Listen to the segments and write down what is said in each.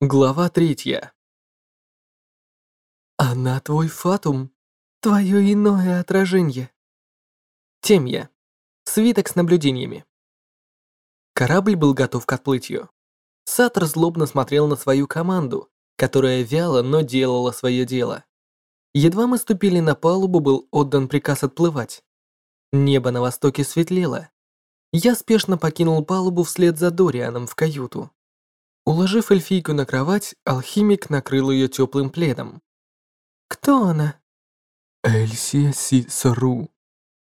Глава третья. Она твой фатум, твое иное отражение. Темья. Свиток с наблюдениями. Корабль был готов к отплытию. Сатор злобно смотрел на свою команду, которая вяло, но делала свое дело. Едва мы ступили на палубу, был отдан приказ отплывать. Небо на востоке светлело. Я спешно покинул палубу вслед за Дорианом в каюту. Уложив эльфийку на кровать, алхимик накрыл ее теплым пледом. «Кто она?» Эльсия Сисару.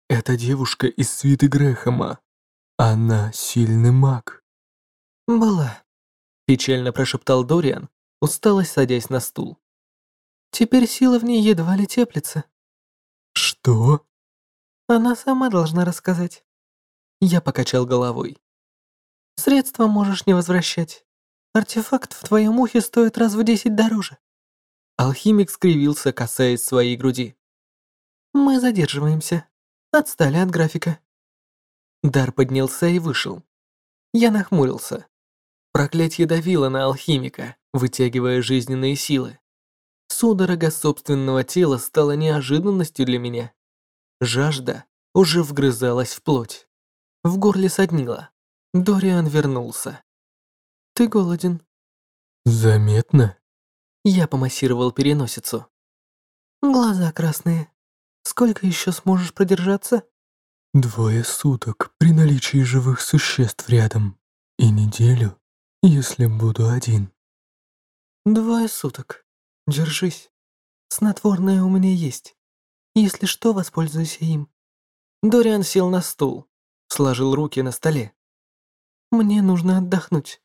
Это девушка из свиты Грэхэма. Она сильный маг. «Была», – печально прошептал Дориан, устало садясь на стул. «Теперь сила в ней едва ли теплится». Что? Она сама должна рассказать. Я покачал головой. Средства можешь не возвращать. Артефакт в твоем ухе стоит раз в десять дороже. Алхимик скривился, касаясь своей груди. Мы задерживаемся. Отстали от графика. Дар поднялся и вышел. Я нахмурился. Проклятье давило на алхимика, вытягивая жизненные силы. Судорога собственного тела стала неожиданностью для меня. Жажда уже вгрызалась в плоть. В горле соднило. Дориан вернулся. «Ты голоден?» Заметно? Я помассировал переносицу. «Глаза красные. Сколько еще сможешь продержаться?» Двое суток при наличии живых существ рядом. И неделю, если буду один. «Двое суток. Держись. Снотворное у меня есть. Если что, воспользуйся им». Дориан сел на стул, сложил руки на столе. «Мне нужно отдохнуть.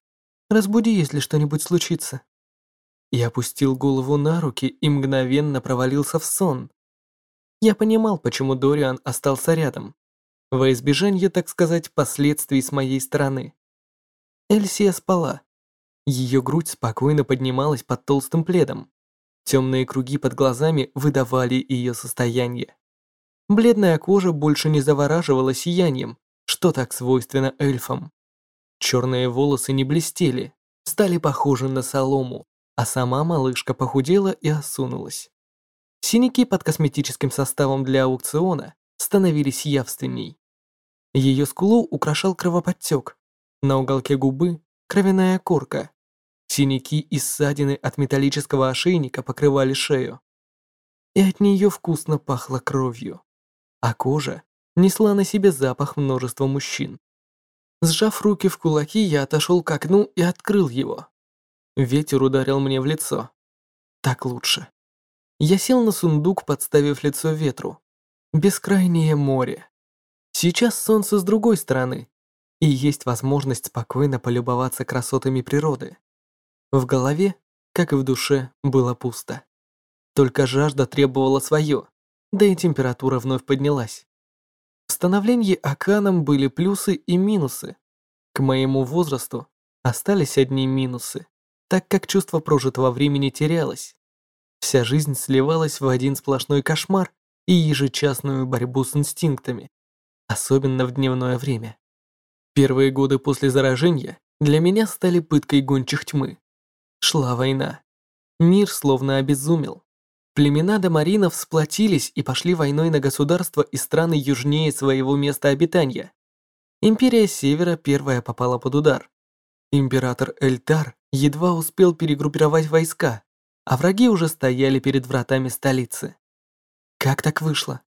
Разбуди, если что-нибудь случится». Я опустил голову на руки и мгновенно провалился в сон. Я понимал, почему Дориан остался рядом. Во избежание, так сказать, последствий с моей стороны. Эльсия спала. Ее грудь спокойно поднималась под толстым пледом. Темные круги под глазами выдавали ее состояние. Бледная кожа больше не завораживала сиянием, что так свойственно эльфам. Черные волосы не блестели, стали похожи на солому, а сама малышка похудела и осунулась. Синяки под косметическим составом для аукциона становились явственней. Ее скулу украшал кровоподтек, на уголке губы кровяная корка. Синяки и ссадины от металлического ошейника покрывали шею. И от нее вкусно пахло кровью. А кожа несла на себе запах множества мужчин. Сжав руки в кулаки, я отошел к окну и открыл его. Ветер ударил мне в лицо. Так лучше. Я сел на сундук, подставив лицо ветру. Бескрайнее море. Сейчас солнце с другой стороны, и есть возможность спокойно полюбоваться красотами природы. В голове, как и в душе, было пусто. Только жажда требовала свое, да и температура вновь поднялась. Становлении Аканом были плюсы и минусы. К моему возрасту остались одни минусы, так как чувство прожитого времени терялось. Вся жизнь сливалась в один сплошной кошмар и ежечасную борьбу с инстинктами, особенно в дневное время. Первые годы после заражения для меня стали пыткой гончих тьмы. Шла война. Мир словно обезумел. Племена домаринов сплотились и пошли войной на государства и страны южнее своего места обитания. Империя Севера первая попала под удар. Император Эльтар едва успел перегруппировать войска, а враги уже стояли перед вратами столицы. Как так вышло?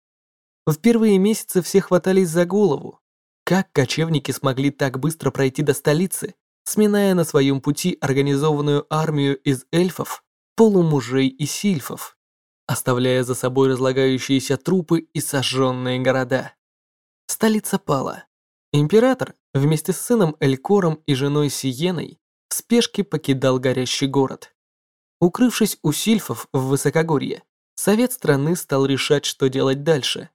В первые месяцы все хватались за голову. Как кочевники смогли так быстро пройти до столицы, сминая на своем пути организованную армию из эльфов, полумужей и сильфов? Оставляя за собой разлагающиеся трупы и сожженные города. Столица пала. Император вместе с сыном Элькором и женой Сиеной в спешке покидал горящий город. Укрывшись у сильфов в высокогорье, совет страны стал решать, что делать дальше.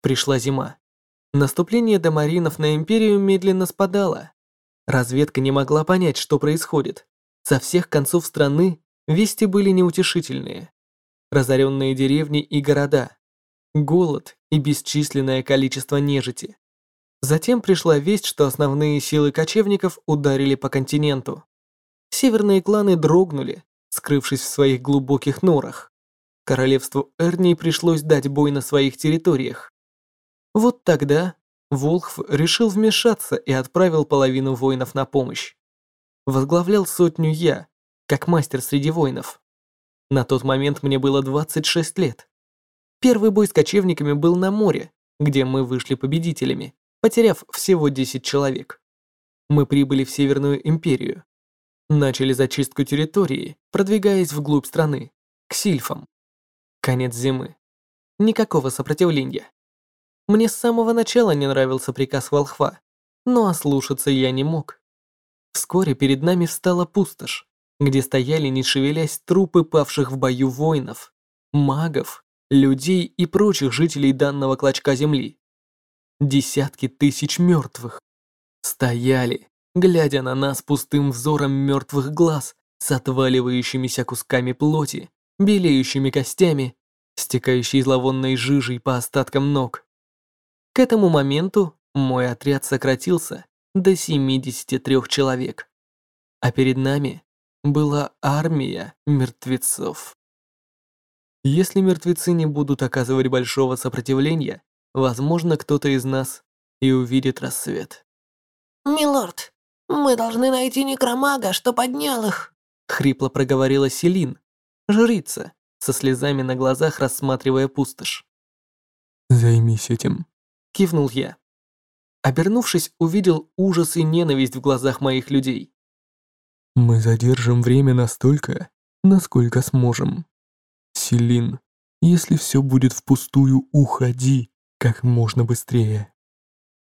Пришла зима. Наступление домаринов на империю медленно спадало. Разведка не могла понять, что происходит. Со всех концов страны вести были неутешительные разоренные деревни и города, голод и бесчисленное количество нежити. Затем пришла весть, что основные силы кочевников ударили по континенту. Северные кланы дрогнули, скрывшись в своих глубоких норах. Королевству Эрнии пришлось дать бой на своих территориях. Вот тогда Волхв решил вмешаться и отправил половину воинов на помощь. Возглавлял сотню я, как мастер среди воинов. На тот момент мне было 26 лет. Первый бой с кочевниками был на море, где мы вышли победителями, потеряв всего 10 человек. Мы прибыли в Северную империю. Начали зачистку территории, продвигаясь вглубь страны, к сильфам. Конец зимы. Никакого сопротивления. Мне с самого начала не нравился приказ волхва, но ослушаться я не мог. Вскоре перед нами встала пустошь, где стояли, не шевелясь, трупы павших в бою воинов, магов, людей и прочих жителей данного клочка земли. Десятки тысяч мертвых стояли, глядя на нас пустым взором мертвых глаз с отваливающимися кусками плоти, белеющими костями, стекающей зловонной жижей по остаткам ног. К этому моменту мой отряд сократился до 73 человек, а перед нами была армия мертвецов. Если мертвецы не будут оказывать большого сопротивления, возможно, кто-то из нас и увидит рассвет. «Милорд, мы должны найти некромага, что поднял их», хрипло проговорила Селин, жрица, со слезами на глазах рассматривая пустошь. «Займись этим», Кивнул я. Обернувшись, увидел ужас и ненависть в глазах моих людей. «Мы задержим время настолько, насколько сможем. Селин, если все будет впустую, уходи как можно быстрее.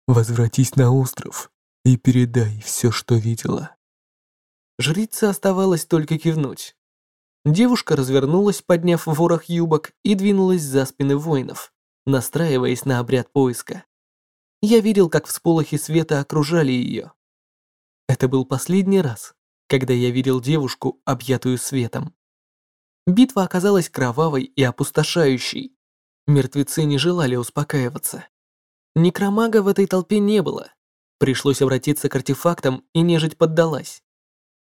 Возвратись на остров и передай все, что видела». Жрица оставалось только кивнуть. Девушка развернулась, подняв ворох юбок, и двинулась за спины воинов настраиваясь на обряд поиска. Я видел, как всполохи света окружали ее. Это был последний раз, когда я видел девушку, объятую светом. Битва оказалась кровавой и опустошающей. Мертвецы не желали успокаиваться. Некромага в этой толпе не было. Пришлось обратиться к артефактам, и нежить поддалась.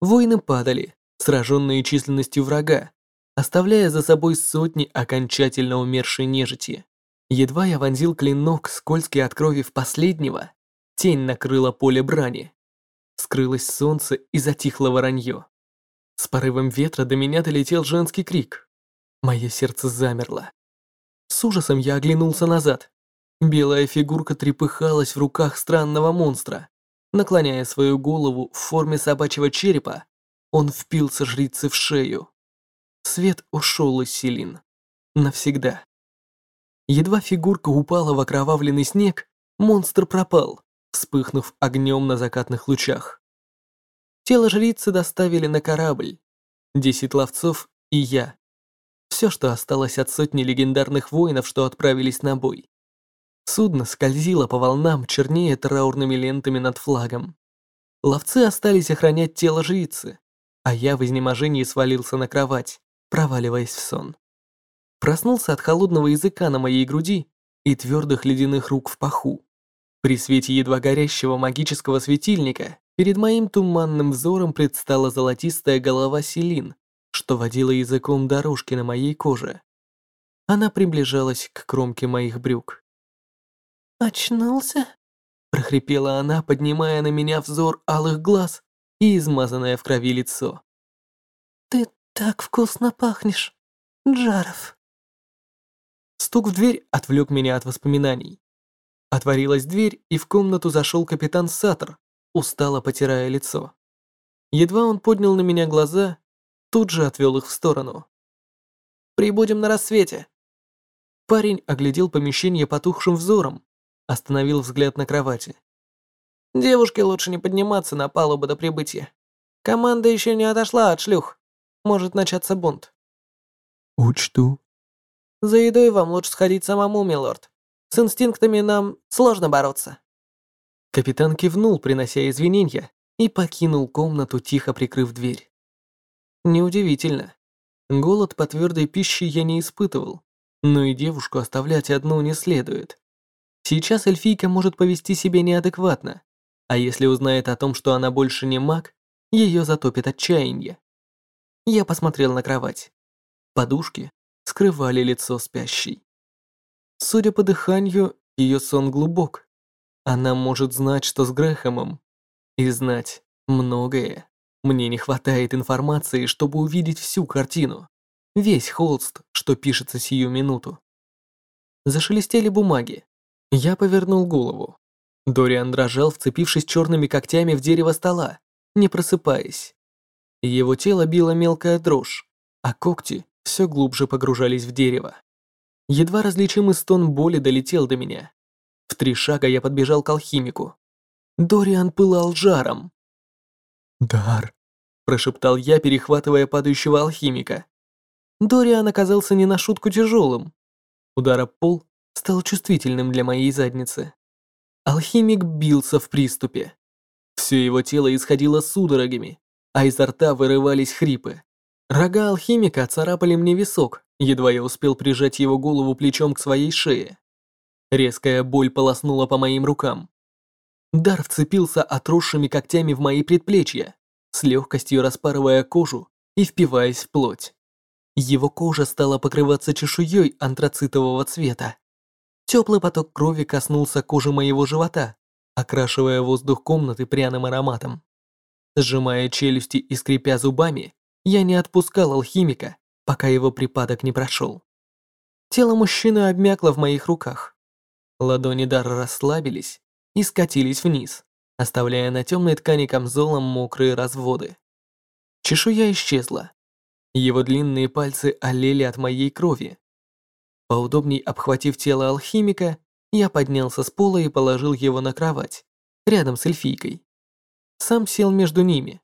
Воины падали, сраженные численностью врага, оставляя за собой сотни окончательно умершей нежити. Едва я вонзил клинок, скользкий от крови в последнего, тень накрыла поле брани. Скрылось солнце и затихло воронье. С порывом ветра до меня долетел женский крик. Мое сердце замерло. С ужасом я оглянулся назад. Белая фигурка трепыхалась в руках странного монстра. Наклоняя свою голову в форме собачьего черепа, он впился жрице в шею. Свет ушел из Селин. Навсегда. Едва фигурка упала в окровавленный снег, монстр пропал, вспыхнув огнем на закатных лучах. Тело жрицы доставили на корабль. Десять ловцов и я. Все, что осталось от сотни легендарных воинов, что отправились на бой. Судно скользило по волнам, чернее траурными лентами над флагом. Ловцы остались охранять тело жрицы, а я в изнеможении свалился на кровать, проваливаясь в сон. Проснулся от холодного языка на моей груди и твердых ледяных рук в паху. При свете едва горящего магического светильника перед моим туманным взором предстала золотистая голова Селин, что водила языком дорожки на моей коже. Она приближалась к кромке моих брюк. «Очнулся?» – прохрипела она, поднимая на меня взор алых глаз и измазанное в крови лицо. «Ты так вкусно пахнешь, Джаров!» Стук в дверь отвлек меня от воспоминаний. Отворилась дверь, и в комнату зашел капитан Саттер, устало потирая лицо. Едва он поднял на меня глаза, тут же отвел их в сторону. «Прибудем на рассвете!» Парень оглядел помещение потухшим взором, остановил взгляд на кровати. «Девушке лучше не подниматься на палубу до прибытия. Команда еще не отошла от шлюх. Может начаться бунт». «Учту», за едой вам лучше сходить самому, милорд. С инстинктами нам сложно бороться». Капитан кивнул, принося извинения, и покинул комнату, тихо прикрыв дверь. Неудивительно. Голод по твердой пище я не испытывал, но и девушку оставлять одну не следует. Сейчас эльфийка может повести себя неадекватно, а если узнает о том, что она больше не маг, ее затопит отчаяние. Я посмотрел на кровать. Подушки скрывали лицо спящей. Судя по дыханию, ее сон глубок. Она может знать, что с Грэхэмом. И знать многое. Мне не хватает информации, чтобы увидеть всю картину. Весь холст, что пишется сию минуту. Зашелестели бумаги. Я повернул голову. Дориан дрожал, вцепившись черными когтями в дерево стола, не просыпаясь. Его тело било мелкая дрожь, а когти все глубже погружались в дерево. Едва различимый стон боли долетел до меня. В три шага я подбежал к алхимику. Дориан пылал жаром. «Дар», – прошептал я, перехватывая падающего алхимика. Дориан оказался не на шутку тяжелым. Удар об пол стал чувствительным для моей задницы. Алхимик бился в приступе. Все его тело исходило судорогами, а изо рта вырывались хрипы. Рога алхимика царапали мне висок, едва я успел прижать его голову плечом к своей шее. Резкая боль полоснула по моим рукам. Дар вцепился отросшими когтями в мои предплечья, с легкостью распарывая кожу и впиваясь в плоть. Его кожа стала покрываться чешуей антрацитового цвета. Теплый поток крови коснулся кожи моего живота, окрашивая воздух комнаты пряным ароматом. Сжимая челюсти и скрипя зубами, я не отпускал алхимика, пока его припадок не прошел. Тело мужчины обмякло в моих руках. Ладони Дара расслабились и скатились вниз, оставляя на темной ткани камзолом мокрые разводы. Чешуя исчезла. Его длинные пальцы олели от моей крови. Поудобней обхватив тело алхимика, я поднялся с пола и положил его на кровать, рядом с эльфийкой. Сам сел между ними,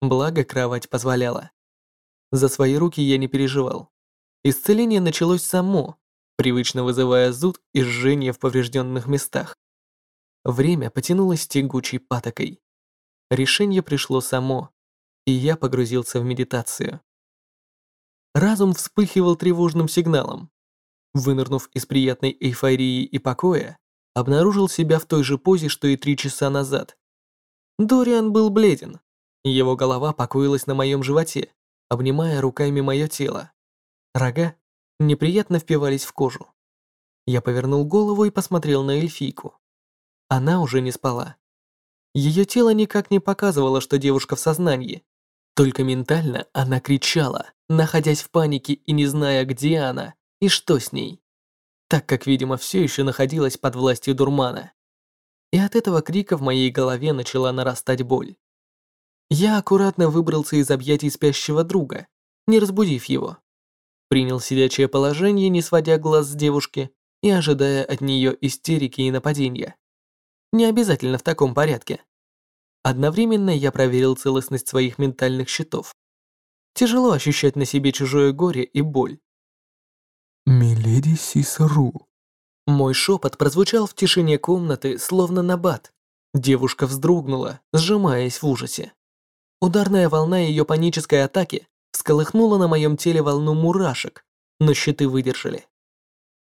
благо кровать позволяла. За свои руки я не переживал. Исцеление началось само, привычно вызывая зуд и жжение в поврежденных местах. Время потянулось тягучей патокой. Решение пришло само, и я погрузился в медитацию. Разум вспыхивал тревожным сигналом. Вынырнув из приятной эйфории и покоя, обнаружил себя в той же позе, что и три часа назад. Дориан был бледен. Его голова покоилась на моем животе, обнимая руками мое тело. Рога неприятно впивались в кожу. Я повернул голову и посмотрел на эльфийку. Она уже не спала. Ее тело никак не показывало, что девушка в сознании. Только ментально она кричала, находясь в панике и не зная, где она и что с ней. Так как, видимо, все еще находилась под властью дурмана. И от этого крика в моей голове начала нарастать боль. Я аккуратно выбрался из объятий спящего друга, не разбудив его. Принял сидячее положение, не сводя глаз с девушки и ожидая от нее истерики и нападения. Не обязательно в таком порядке. Одновременно я проверил целостность своих ментальных щитов. Тяжело ощущать на себе чужое горе и боль. «Миледи Сисару». Мой шепот прозвучал в тишине комнаты, словно набат. Девушка вздрогнула, сжимаясь в ужасе. Ударная волна ее панической атаки всколыхнула на моем теле волну мурашек, но щиты выдержали.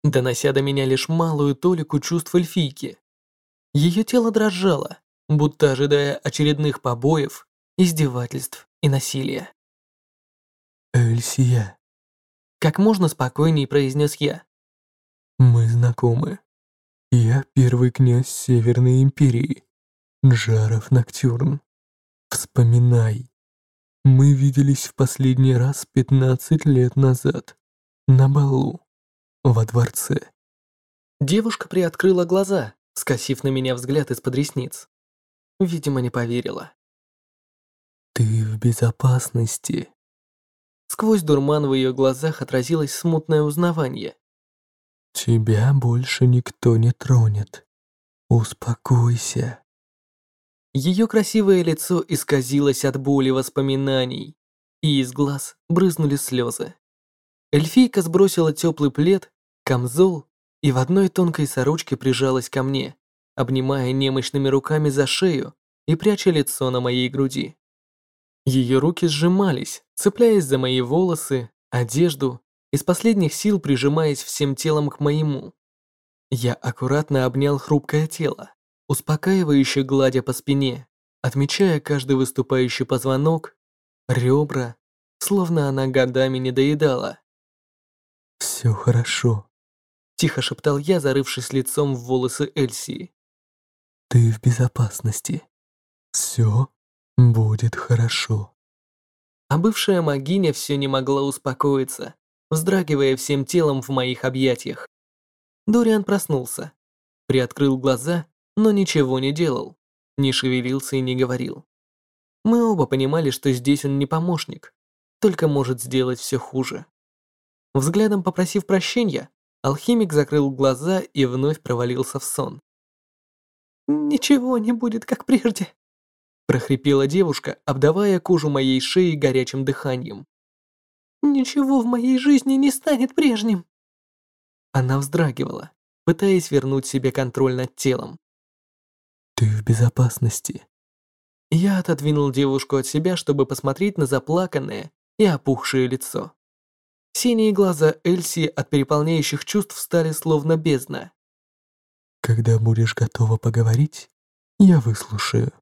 Донося до меня лишь малую толику чувств эльфийки. Ее тело дрожало, будто ожидая очередных побоев, издевательств и насилия. «Эльсия», — как можно спокойней произнес я. «Мы знакомы. Я первый князь Северной Империи, Джаров Ноктюрн. Вспоминай. Мы виделись в последний раз 15 лет назад, на балу, во дворце». Девушка приоткрыла глаза, скосив на меня взгляд из-под ресниц. Видимо, не поверила. «Ты в безопасности», Сквозь дурман в ее глазах отразилось смутное узнавание. «Тебя больше никто не тронет. Успокойся». Ее красивое лицо исказилось от боли воспоминаний, и из глаз брызнули слезы. Эльфийка сбросила теплый плед, камзол и в одной тонкой сорочке прижалась ко мне, обнимая немощными руками за шею и пряча лицо на моей груди. Ее руки сжимались, цепляясь за мои волосы, одежду, из последних сил прижимаясь всем телом к моему. Я аккуратно обнял хрупкое тело, успокаивающе гладя по спине, отмечая каждый выступающий позвонок, ребра, словно она годами не доедала. «Все хорошо», — тихо шептал я, зарывшись лицом в волосы Эльсии. «Ты в безопасности. Все будет хорошо». А бывшая магиня все не могла успокоиться, вздрагивая всем телом в моих объятиях. Дориан проснулся, приоткрыл глаза, но ничего не делал, не шевелился и не говорил. Мы оба понимали, что здесь он не помощник, только может сделать все хуже. Взглядом попросив прощения, алхимик закрыл глаза и вновь провалился в сон. «Ничего не будет, как прежде», прохрипела девушка, обдавая кожу моей шеи горячим дыханием. Ничего в моей жизни не станет прежним. Она вздрагивала, пытаясь вернуть себе контроль над телом. Ты в безопасности. Я отодвинул девушку от себя, чтобы посмотреть на заплаканное и опухшее лицо. Синие глаза Эльси от переполняющих чувств стали словно бездна. Когда будешь готова поговорить, я выслушаю.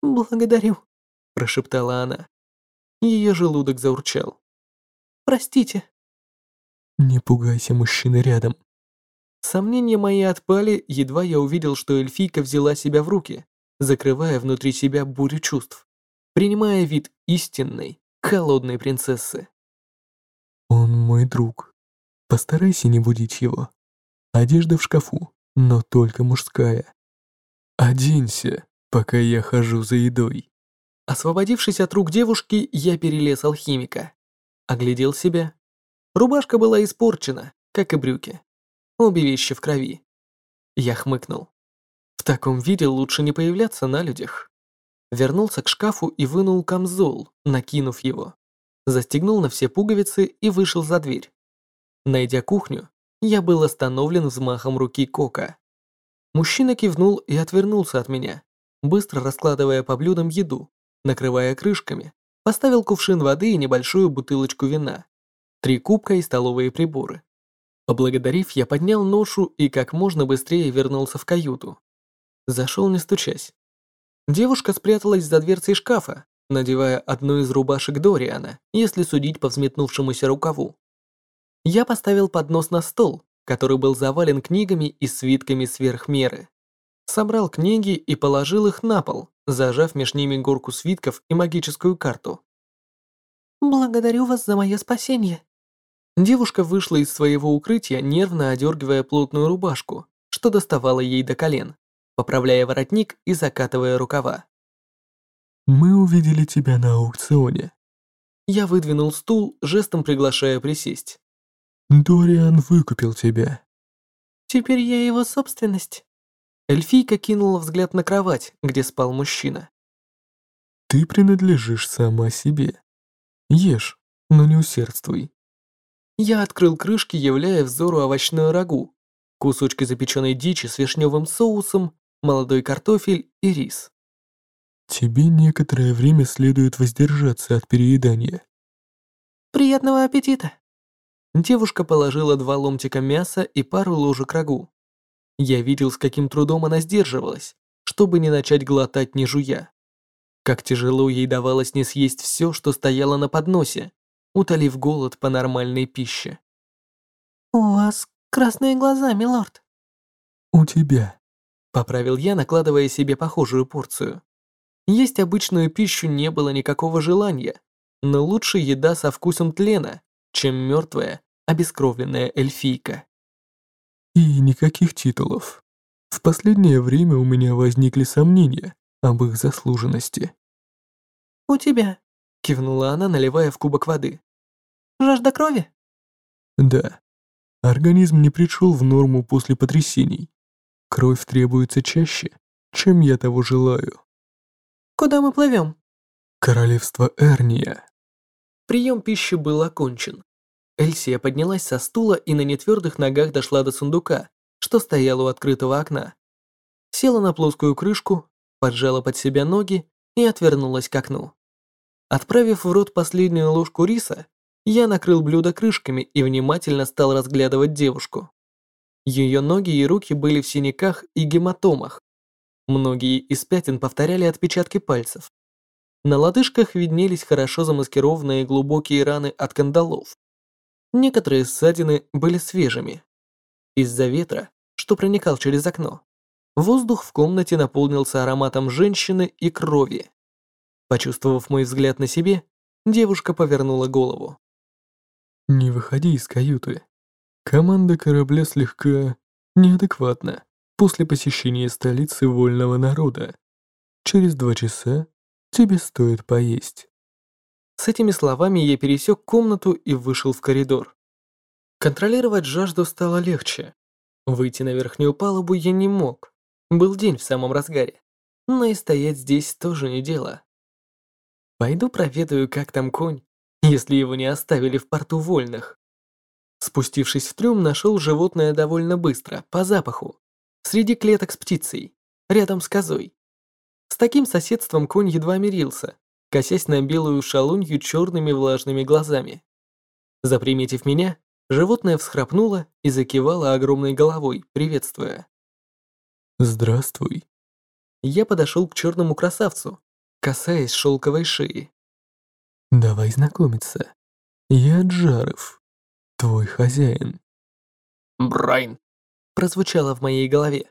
«Благодарю», – прошептала она. Ее желудок заурчал. «Простите». «Не пугайся мужчины рядом». Сомнения мои отпали, едва я увидел, что эльфийка взяла себя в руки, закрывая внутри себя бурю чувств, принимая вид истинной, холодной принцессы. «Он мой друг. Постарайся не будить его. Одежда в шкафу, но только мужская. Оденься» пока я хожу за едой. Освободившись от рук девушки, я перелез алхимика. Оглядел себя. Рубашка была испорчена, как и брюки. Обе вещи в крови. Я хмыкнул. В таком виде лучше не появляться на людях. Вернулся к шкафу и вынул камзол, накинув его. Застегнул на все пуговицы и вышел за дверь. Найдя кухню, я был остановлен взмахом руки Кока. Мужчина кивнул и отвернулся от меня быстро раскладывая по блюдам еду, накрывая крышками, поставил кувшин воды и небольшую бутылочку вина, три кубка и столовые приборы. Поблагодарив, я поднял ношу и как можно быстрее вернулся в каюту. Зашел не стучась. Девушка спряталась за дверцей шкафа, надевая одну из рубашек Дориана, если судить по взметнувшемуся рукаву. Я поставил поднос на стол, который был завален книгами и свитками сверх меры собрал книги и положил их на пол, зажав меж ними горку свитков и магическую карту. «Благодарю вас за мое спасение». Девушка вышла из своего укрытия, нервно одергивая плотную рубашку, что доставало ей до колен, поправляя воротник и закатывая рукава. «Мы увидели тебя на аукционе». Я выдвинул стул, жестом приглашая присесть. «Дориан выкупил тебя». «Теперь я его собственность». Эльфийка кинула взгляд на кровать, где спал мужчина. «Ты принадлежишь сама себе. Ешь, но не усердствуй». Я открыл крышки, являя взору овощную рагу, кусочки запеченной дичи с вишневым соусом, молодой картофель и рис. Тебе некоторое время следует воздержаться от переедания. Приятного аппетита. Девушка положила два ломтика мяса и пару ложек рагу. Я видел, с каким трудом она сдерживалась, чтобы не начать глотать не жуя. Как тяжело ей давалось не съесть все, что стояло на подносе, утолив голод по нормальной пище. «У вас красные глаза, милорд». «У тебя», — поправил я, накладывая себе похожую порцию. Есть обычную пищу не было никакого желания, но лучше еда со вкусом тлена, чем мертвая, обескровленная эльфийка. И никаких титулов. В последнее время у меня возникли сомнения об их заслуженности. «У тебя», — кивнула она, наливая в кубок воды. «Жажда крови?» «Да. Организм не пришел в норму после потрясений. Кровь требуется чаще, чем я того желаю». «Куда мы плывем?» «Королевство Эрния». Прием пищи был окончен. Эльсия поднялась со стула и на нетвердых ногах дошла до сундука, что стоял у открытого окна. Села на плоскую крышку, поджала под себя ноги и отвернулась к окну. Отправив в рот последнюю ложку риса, я накрыл блюдо крышками и внимательно стал разглядывать девушку. Ее ноги и руки были в синяках и гематомах. Многие из пятен повторяли отпечатки пальцев. На лодыжках виднелись хорошо замаскированные глубокие раны от кандалов. Некоторые ссадины были свежими. Из-за ветра, что проникал через окно, воздух в комнате наполнился ароматом женщины и крови. Почувствовав мой взгляд на себе, девушка повернула голову. «Не выходи из каюты. Команда корабля слегка неадекватна после посещения столицы вольного народа. Через два часа тебе стоит поесть». С этими словами я пересек комнату и вышел в коридор. Контролировать жажду стало легче. Выйти на верхнюю палубу я не мог. Был день в самом разгаре. Но и стоять здесь тоже не дело. Пойду проведаю, как там конь, если его не оставили в порту вольных. Спустившись в трюм, нашел животное довольно быстро, по запаху, среди клеток с птицей, рядом с козой. С таким соседством конь едва мирился, косясь на белую шалунью черными влажными глазами. Заприметив меня, животное всхрапнуло и закивало огромной головой, приветствуя. «Здравствуй». Я подошел к черному красавцу, касаясь шелковой шеи. «Давай знакомиться. Я Джаров, твой хозяин». «Брайн», прозвучало в моей голове.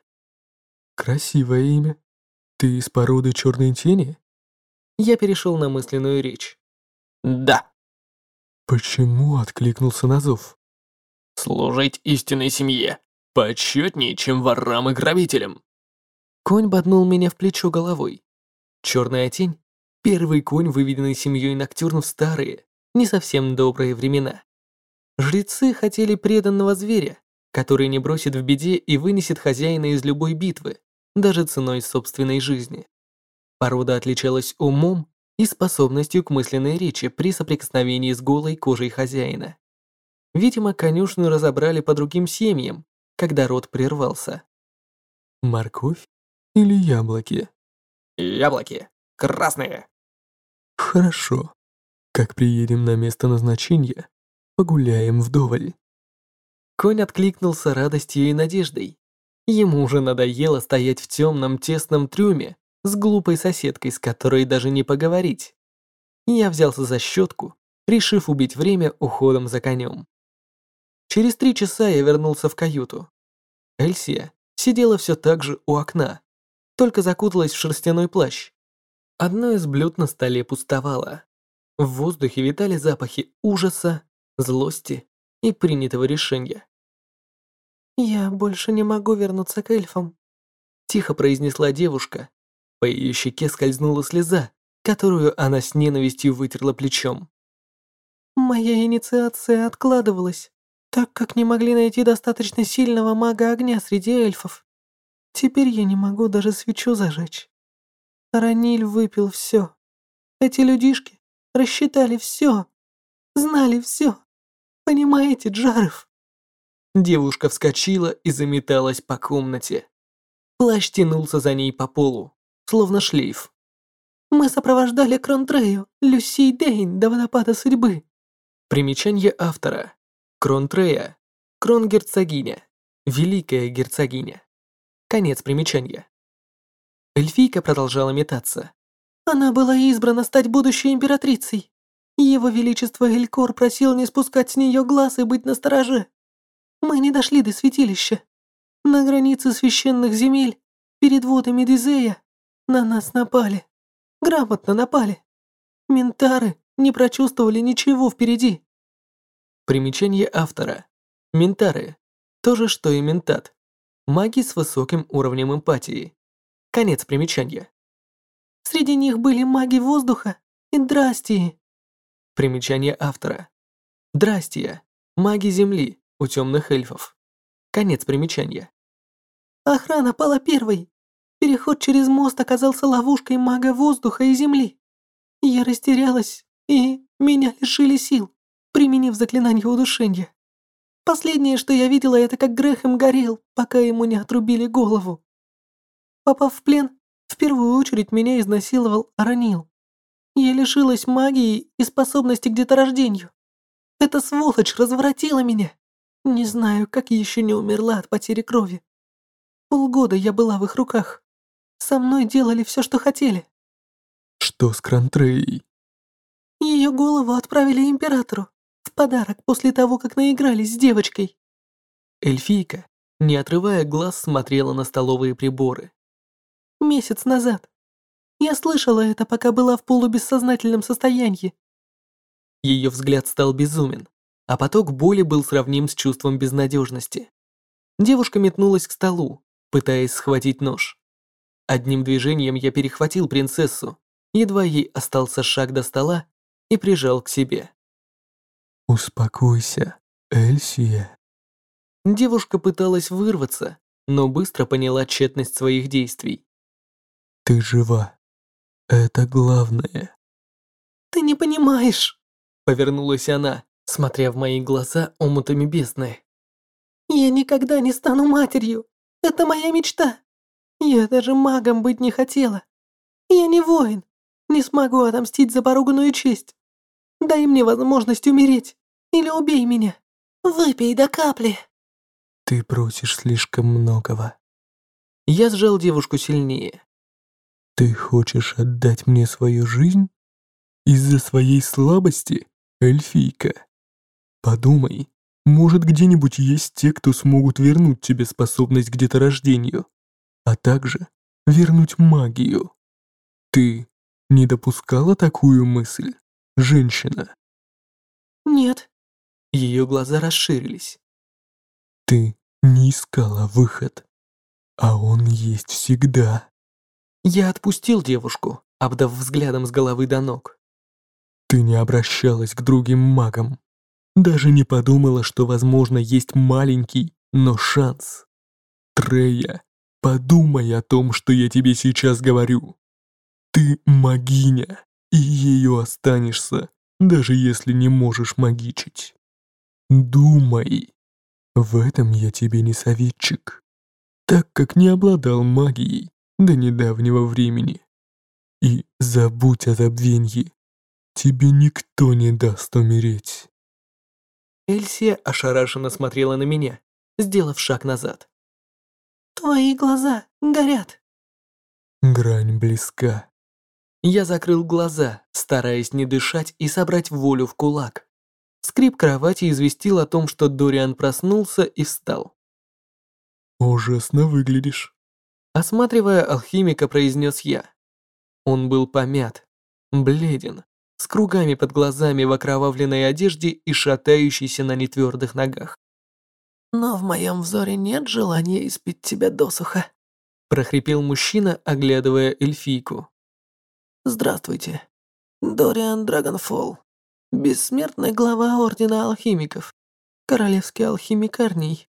«Красивое имя. Ты из породы черной тени?» Я перешел на мысленную речь. «Да». «Почему откликнулся на зов?» «Служить истинной семье. Почетнее, чем ворам и грабителям». Конь боднул меня в плечо головой. Черная тень — первый конь, выведенный семьей Ноктюрн в старые, не совсем добрые времена. Жрецы хотели преданного зверя, который не бросит в беде и вынесет хозяина из любой битвы, даже ценой собственной жизни. Порода отличалась умом и способностью к мысленной речи при соприкосновении с голой кожей хозяина. Видимо, конюшню разобрали по другим семьям, когда род прервался. Морковь или яблоки? Яблоки. Красные. Хорошо. Как приедем на место назначения, погуляем вдоволь. Конь откликнулся радостью и надеждой. Ему уже надоело стоять в темном тесном трюме с глупой соседкой, с которой даже не поговорить. Я взялся за щетку, решив убить время уходом за конем. Через три часа я вернулся в каюту. Эльсия сидела все так же у окна, только закуталась в шерстяной плащ. Одно из блюд на столе пустовало. В воздухе витали запахи ужаса, злости и принятого решения. «Я больше не могу вернуться к эльфам», — тихо произнесла девушка, по ее щеке скользнула слеза, которую она с ненавистью вытерла плечом. «Моя инициация откладывалась, так как не могли найти достаточно сильного мага огня среди эльфов. Теперь я не могу даже свечу зажечь. Раниль выпил все. Эти людишки рассчитали все, знали все. Понимаете, Джаров?» Девушка вскочила и заметалась по комнате. Плащ тянулся за ней по полу словно шлейф. «Мы сопровождали Кронтрею, Люси Дейн до водопада судьбы». Примечание автора. Кронтрея. Кронгерцогиня. Великая герцогиня. Конец примечания. Эльфийка продолжала метаться. Она была избрана стать будущей императрицей. Его Величество Элькор просил не спускать с нее глаз и быть настороже. Мы не дошли до святилища. На границе священных земель, перед водами Дизея, на нас напали. Грамотно напали. Ментары не прочувствовали ничего впереди. Примечание автора. Ментары. То же, что и ментат. Маги с высоким уровнем эмпатии. Конец примечания. Среди них были маги воздуха и драстии. Примечание автора. Драстия. Маги земли у темных эльфов. Конец примечания. Охрана пала первой. Переход через мост оказался ловушкой мага воздуха и земли. Я растерялась, и меня лишили сил, применив заклинание удушения. Последнее, что я видела, это как Грэхэм горел, пока ему не отрубили голову. Попав в плен, в первую очередь меня изнасиловал Аранил. Я лишилась магии и способности к деторождению. Эта сволочь развратила меня. Не знаю, как еще не умерла от потери крови. Полгода я была в их руках. Со мной делали все, что хотели. Что с Крантрей? Ее голову отправили императору в подарок после того, как наигрались с девочкой. Эльфийка, не отрывая глаз, смотрела на столовые приборы. Месяц назад. Я слышала это, пока была в полубессознательном состоянии. Ее взгляд стал безумен, а поток боли был сравним с чувством безнадежности. Девушка метнулась к столу, пытаясь схватить нож. Одним движением я перехватил принцессу, едва ей остался шаг до стола, и прижал к себе. «Успокойся, Эльсия». Девушка пыталась вырваться, но быстро поняла тщетность своих действий. «Ты жива. Это главное». «Ты не понимаешь», — повернулась она, смотря в мои глаза омутами бездны. «Я никогда не стану матерью. Это моя мечта. Я даже магом быть не хотела. Я не воин. Не смогу отомстить за поруганную честь. Дай мне возможность умереть. Или убей меня. Выпей до капли». Ты просишь слишком многого. Я сжал девушку сильнее. Ты хочешь отдать мне свою жизнь? Из-за своей слабости, эльфийка? Подумай, может где-нибудь есть те, кто смогут вернуть тебе способность к деторождению, а также вернуть магию. Ты не допускала такую мысль, женщина? Нет. Ее глаза расширились. Ты не искала выход, а он есть всегда. Я отпустил девушку, обдав взглядом с головы до ног. Ты не обращалась к другим магам. Даже не подумала, что, возможно, есть маленький, но шанс. Трея, подумай о том, что я тебе сейчас говорю. Ты магиня, и ее останешься, даже если не можешь магичить. Думай. В этом я тебе не советчик, так как не обладал магией до недавнего времени. И забудь о забвенье. Тебе никто не даст умереть. Эльсия ошарашенно смотрела на меня, сделав шаг назад. «Твои глаза горят». Грань близка. Я закрыл глаза, стараясь не дышать и собрать волю в кулак. Скрип кровати известил о том, что Дориан проснулся и встал. Ужасно выглядишь. Осматривая алхимика, произнес я. Он был помят, бледен, с кругами под глазами в окровавленной одежде и шатающийся на нетвердых ногах. «Но в моем взоре нет желания испить тебя досуха», прохрипел мужчина, оглядывая эльфийку. «Здравствуйте. Дориан Драгонфолл, бессмертный глава Ордена Алхимиков, королевский алхимик Арний.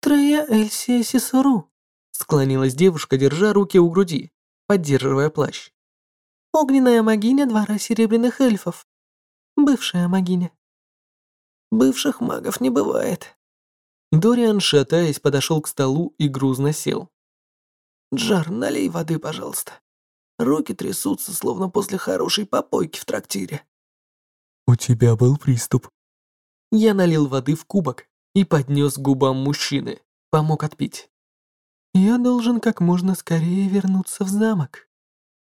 Трея Эльсия Сисуру», склонилась девушка, держа руки у груди, поддерживая плащ. Огненная магиня двора серебряных эльфов. Бывшая магиня. Бывших магов не бывает. Дориан, шатаясь, подошел к столу и грузно сел. «Джар, налей воды, пожалуйста. Руки трясутся, словно после хорошей попойки в трактире». У тебя был приступ. Я налил воды в кубок и поднес к губам мужчины, помог отпить. «Я должен как можно скорее вернуться в замок».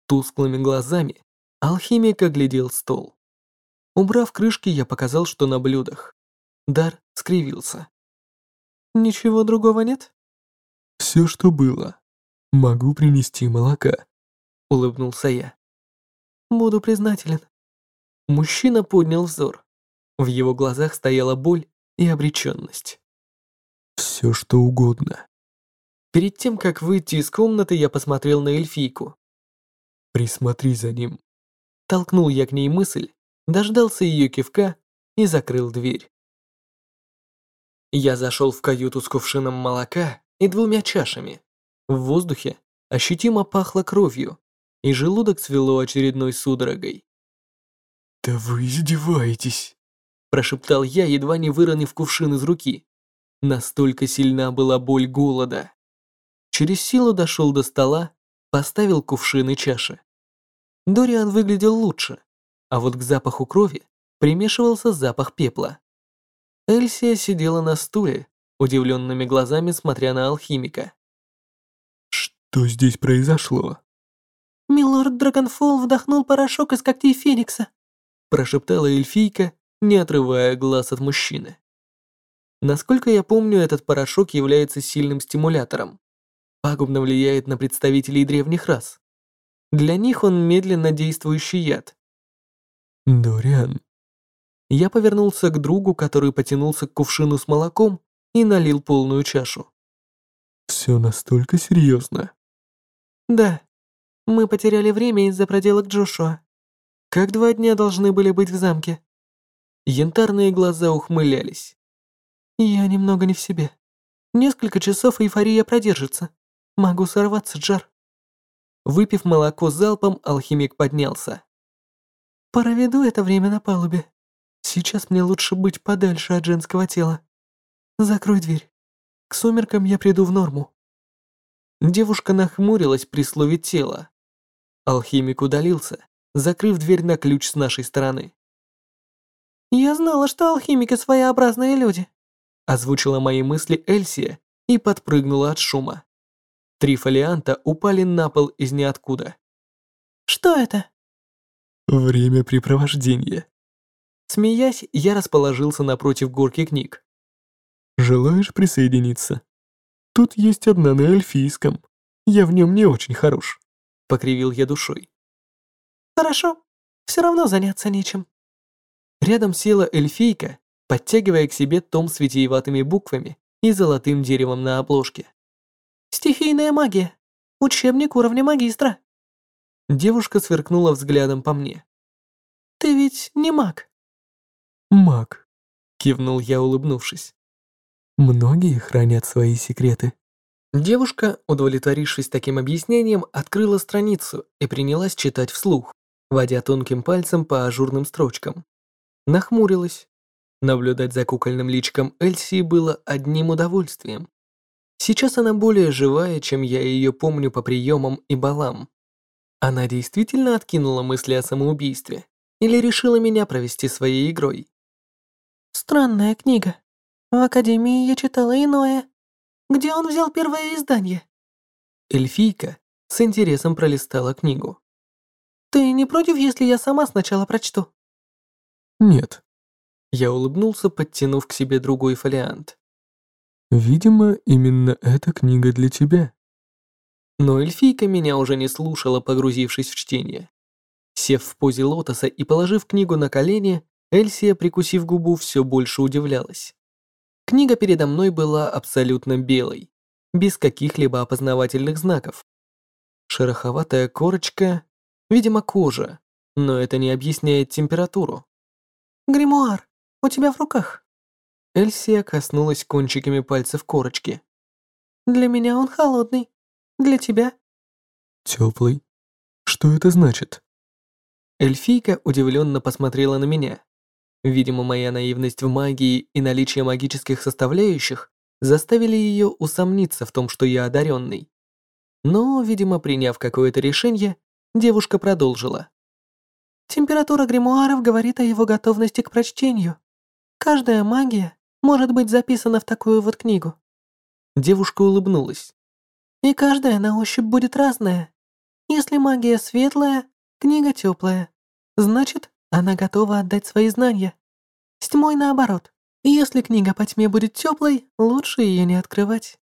Тусклыми глазами алхимик оглядел стол. Убрав крышки, я показал, что на блюдах. Дар скривился. «Ничего другого нет?» Все, что было. Могу принести молока. Улыбнулся я. «Буду признателен». Мужчина поднял взор. В его глазах стояла боль и обреченность. Все, что угодно. Перед тем, как выйти из комнаты, я посмотрел на эльфийку. Присмотри за ним. Толкнул я к ней мысль, дождался ее кивка и закрыл дверь. Я зашел в каюту с кувшином молока и двумя чашами. В воздухе ощутимо пахло кровью, и желудок свело очередной судорогой. «Да вы издеваетесь!» Прошептал я, едва не выронив кувшин из руки. Настолько сильна была боль голода. Через силу дошел до стола, поставил кувшин и чаши. Дориан выглядел лучше, а вот к запаху крови примешивался запах пепла. Эльсия сидела на стуле, удивленными глазами смотря на алхимика. Что здесь произошло? Милорд Драгонфол вдохнул порошок из когтей Феникса. Прошептала эльфийка, не отрывая глаз от мужчины. Насколько я помню, этот порошок является сильным стимулятором. Пагубно влияет на представителей древних рас. Для них он медленно действующий яд. Дориан. Я повернулся к другу, который потянулся к кувшину с молоком и налил полную чашу. Все настолько серьезно. Да. Мы потеряли время из-за проделок Джошуа. Как два дня должны были быть в замке? Янтарные глаза ухмылялись. Я немного не в себе. Несколько часов эйфория продержится. Могу сорваться, Джар. Выпив молоко залпом, алхимик поднялся. Проведу это время на палубе. Сейчас мне лучше быть подальше от женского тела. Закрой дверь. К сумеркам я приду в норму. Девушка нахмурилась при слове «тело». Алхимик удалился, закрыв дверь на ключ с нашей стороны. «Я знала, что алхимики своеобразные люди», озвучила мои мысли Эльсия и подпрыгнула от шума. Три фолианта упали на пол из ниоткуда. «Что это?» Времяпрепровождение. Смеясь, я расположился напротив горки книг. Желаешь присоединиться? Тут есть одна на эльфийском. Я в нем не очень хорош. Покривил я душой. Хорошо. Все равно заняться нечем. Рядом села эльфийка, подтягивая к себе том с витиеватыми буквами и золотым деревом на обложке. «Стихийная магия. Учебник уровня магистра». Девушка сверкнула взглядом по мне. «Ты ведь не маг?» «Маг», — кивнул я, улыбнувшись. «Многие хранят свои секреты». Девушка, удовлетворившись таким объяснением, открыла страницу и принялась читать вслух, водя тонким пальцем по ажурным строчкам. Нахмурилась. Наблюдать за кукольным личиком Эльси было одним удовольствием. Сейчас она более живая, чем я ее помню по приемам и балам. Она действительно откинула мысли о самоубийстве или решила меня провести своей игрой? Странная книга. В Академии я читала иное. Где он взял первое издание? Эльфийка с интересом пролистала книгу. Ты не против, если я сама сначала прочту? Нет. Я улыбнулся, подтянув к себе другой фолиант. Видимо, именно эта книга для тебя. Но эльфийка меня уже не слушала, погрузившись в чтение. Сев в позе лотоса и положив книгу на колени, Эльсия, прикусив губу, все больше удивлялась. Книга передо мной была абсолютно белой, без каких-либо опознавательных знаков. Шероховатая корочка, видимо, кожа, но это не объясняет температуру. «Гримуар, у тебя в руках?» Эльсия коснулась кончиками пальцев корочки. «Для меня он холодный. Для тебя?» Теплый. Что это значит? Эльфийка удивленно посмотрела на меня. Видимо, моя наивность в магии и наличие магических составляющих заставили ее усомниться в том, что я одаренный. Но, видимо, приняв какое-то решение, девушка продолжила. Температура гримуаров говорит о его готовности к прочтению. Каждая магия может быть записана в такую вот книгу. Девушка улыбнулась. И каждая на ощупь будет разная. Если магия светлая, книга теплая. Значит, она готова отдать свои знания. С тьмой наоборот. Если книга по тьме будет теплой, лучше ее не открывать.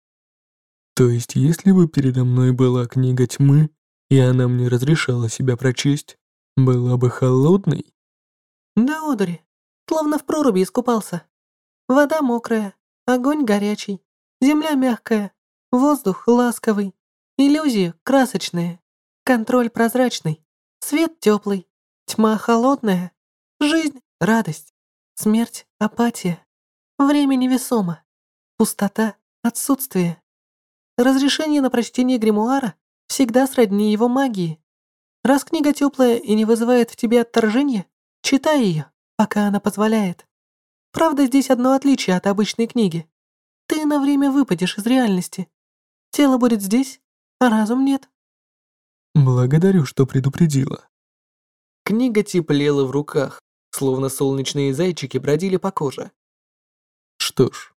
То есть, если бы передо мной была книга тьмы, и она мне разрешала себя прочесть, была бы холодной? Да, Одри, словно в проруби искупался. Вода мокрая, огонь горячий, земля мягкая, Воздух ласковый, иллюзии красочные, контроль прозрачный, свет теплый, тьма холодная, жизнь — радость, смерть — апатия, время невесомо, пустота — отсутствие. Разрешение на прочтение гримуара всегда сродни его магии. Раз книга теплая и не вызывает в тебе отторжения, читай ее, пока она позволяет. Правда, здесь одно отличие от обычной книги. Ты на время выпадешь из реальности, Тело будет здесь, а разум нет. Благодарю, что предупредила. Книга теплела в руках, словно солнечные зайчики бродили по коже. Что ж,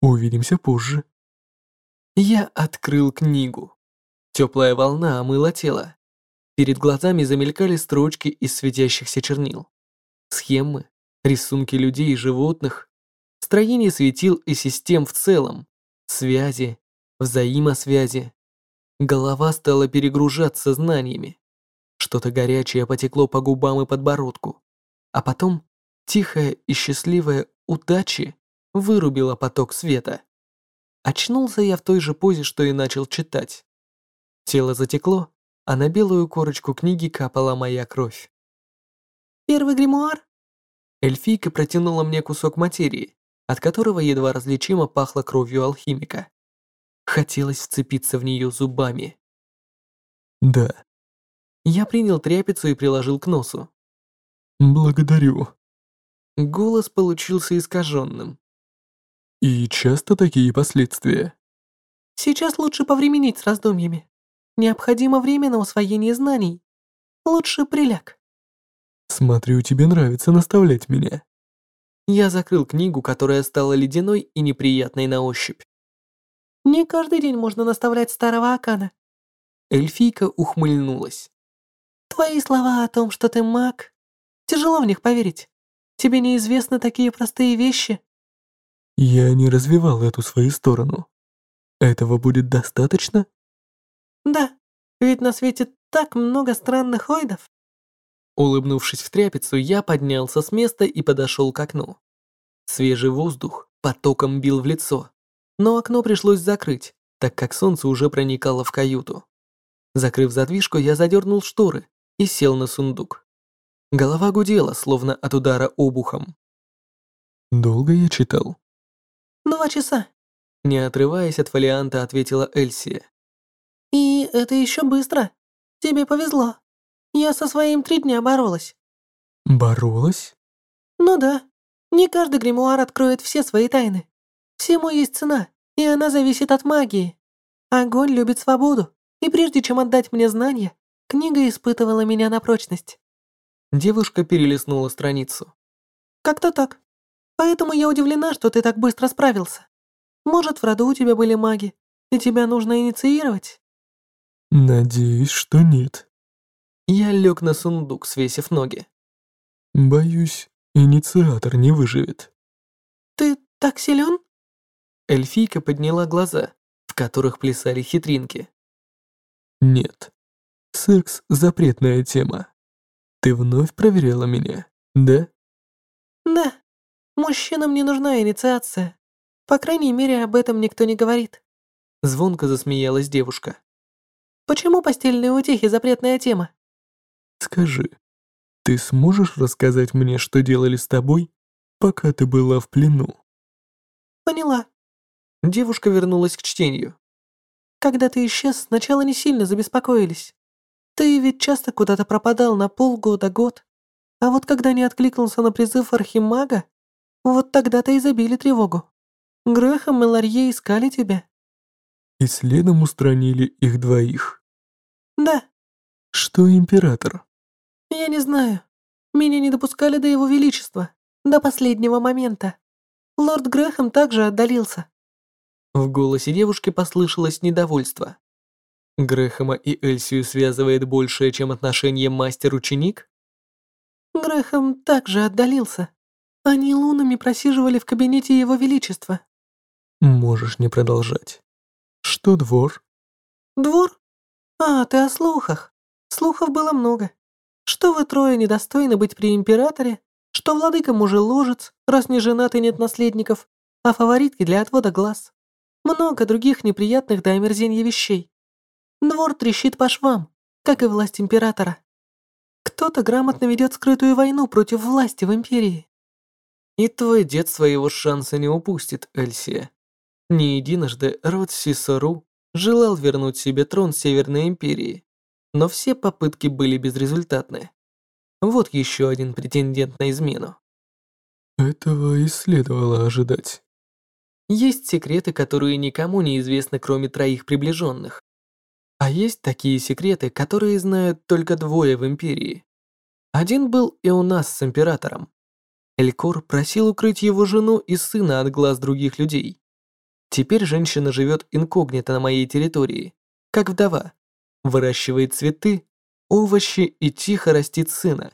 увидимся позже. Я открыл книгу. Теплая волна омыла тело. Перед глазами замелькали строчки из светящихся чернил. Схемы, рисунки людей и животных, строение светил и систем в целом, связи, взаимосвязи. Голова стала перегружаться знаниями. Что-то горячее потекло по губам и подбородку. А потом тихая и счастливая удачи вырубила поток света. Очнулся я в той же позе, что и начал читать. Тело затекло, а на белую корочку книги капала моя кровь. «Первый гримуар?» Эльфийка протянула мне кусок материи, от которого едва различимо пахло кровью алхимика. Хотелось вцепиться в нее зубами. Да. Я принял тряпицу и приложил к носу. Благодарю. Голос получился искаженным. И часто такие последствия? Сейчас лучше повременить с раздумьями. Необходимо время на усвоение знаний. Лучше приляг. Смотрю, тебе нравится наставлять меня. Я закрыл книгу, которая стала ледяной и неприятной на ощупь. Не каждый день можно наставлять старого Акана. Эльфийка ухмыльнулась. Твои слова о том, что ты маг, тяжело в них поверить. Тебе неизвестны такие простые вещи. Я не развивал эту свою сторону. Этого будет достаточно? Да, ведь на свете так много странных ойдов. Улыбнувшись в тряпицу, я поднялся с места и подошел к окну. Свежий воздух потоком бил в лицо, но окно пришлось закрыть, так как солнце уже проникало в каюту. Закрыв задвижку, я задернул шторы и сел на сундук. Голова гудела, словно от удара обухом. Долго я читал? Два часа. Не отрываясь от фолианта, ответила Эльсия. И это еще быстро. Тебе повезло. Я со своим три дня боролась. Боролась? Ну да. Не каждый гримуар откроет все свои тайны. Всему есть цена, и она зависит от магии. Огонь любит свободу, и прежде чем отдать мне знания, книга испытывала меня на прочность. Девушка перелистнула страницу. Как-то так. Поэтому я удивлена, что ты так быстро справился. Может, в роду у тебя были маги, и тебя нужно инициировать? Надеюсь, что нет. Я лег на сундук, свесив ноги. Боюсь, инициатор не выживет. Ты так силен? Эльфийка подняла глаза, в которых плясали хитринки. Нет. Секс – запретная тема. Ты вновь проверяла меня, да? Да. Мужчинам не нужна инициация. По крайней мере, об этом никто не говорит. Звонко засмеялась девушка. Почему постельные утехи запретная тема? Скажи, ты сможешь рассказать мне, что делали с тобой, пока ты была в плену? Поняла. Девушка вернулась к чтению. Когда ты исчез, сначала не сильно забеспокоились. Ты ведь часто куда-то пропадал на полгода-год. А вот когда не откликнулся на призыв Архимага, вот тогда-то и забили тревогу. Грехом и Ларье искали тебя. И следом устранили их двоих. Да. Что император? Я не знаю. Меня не допускали до его величества. До последнего момента. Лорд Грэхэм также отдалился. В голосе девушки послышалось недовольство. Грэхэма и Эльсию связывает большее, чем отношение мастер-ученик? Грэхэм также отдалился. Они лунами просиживали в кабинете его величества. Можешь не продолжать. Что двор? Двор? А, ты о слухах. Слухов было много. Что вы трое недостойны быть при императоре, что владыка мужеложец, раз не женат и нет наследников, а фаворитки для отвода глаз. Много других неприятных до омерзения вещей. Двор трещит по швам, как и власть императора. Кто-то грамотно ведет скрытую войну против власти в империи. И твой дед своего шанса не упустит, Эльсия. Не единожды род Сисору желал вернуть себе трон Северной империи, но все попытки были безрезультатны. Вот еще один претендент на измену. Этого и следовало ожидать. Есть секреты, которые никому не известны, кроме троих приближенных. А есть такие секреты, которые знают только двое в Империи. Один был и у нас с Императором. Элькор просил укрыть его жену и сына от глаз других людей. Теперь женщина живет инкогнито на моей территории, как вдова, выращивает цветы, овощи и тихо растит сына.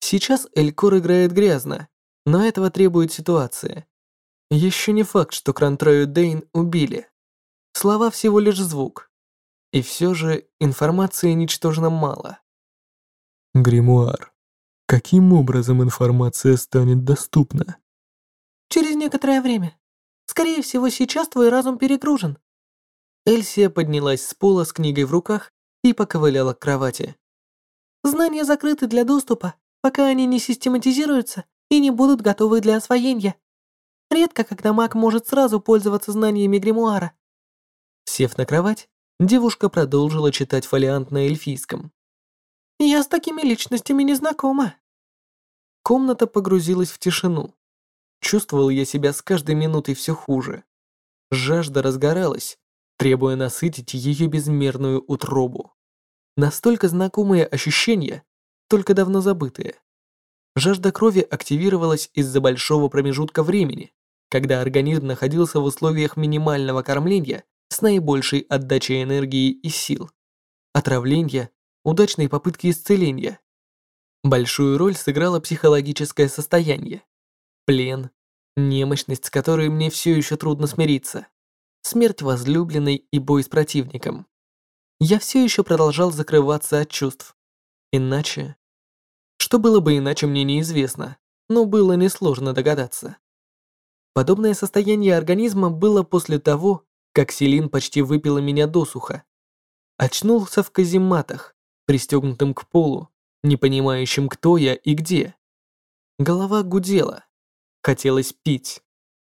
Сейчас Элькор играет грязно, но этого требует ситуация. Еще не факт, что Крантрою Дейн убили. Слова всего лишь звук. И все же информации ничтожно мало. Гримуар. Каким образом информация станет доступна? Через некоторое время. Скорее всего, сейчас твой разум перегружен. Эльсия поднялась с пола с книгой в руках и поковыляла к кровати. Знания закрыты для доступа, пока они не систематизируются и не будут готовы для освоения. Редко, когда маг может сразу пользоваться знаниями гримуара. Сев на кровать, девушка продолжила читать фолиант на эльфийском. «Я с такими личностями не знакома». Комната погрузилась в тишину. Чувствовал я себя с каждой минутой все хуже. Жажда разгоралась, требуя насытить ее безмерную утробу. Настолько знакомые ощущения, только давно забытые. Жажда крови активировалась из-за большого промежутка времени, когда организм находился в условиях минимального кормления с наибольшей отдачей энергии и сил, отравления, удачной попытки исцеления. Большую роль сыграло психологическое состояние. Плен, немощность, с которой мне все еще трудно смириться, смерть возлюбленной и бой с противником. Я все еще продолжал закрываться от чувств. Иначе... Что было бы иначе, мне неизвестно, но было несложно догадаться. Подобное состояние организма было после того, как Селин почти выпила меня досуха. Очнулся в казематах, пристегнутым к полу, не понимающим, кто я и где. Голова гудела. Хотелось пить.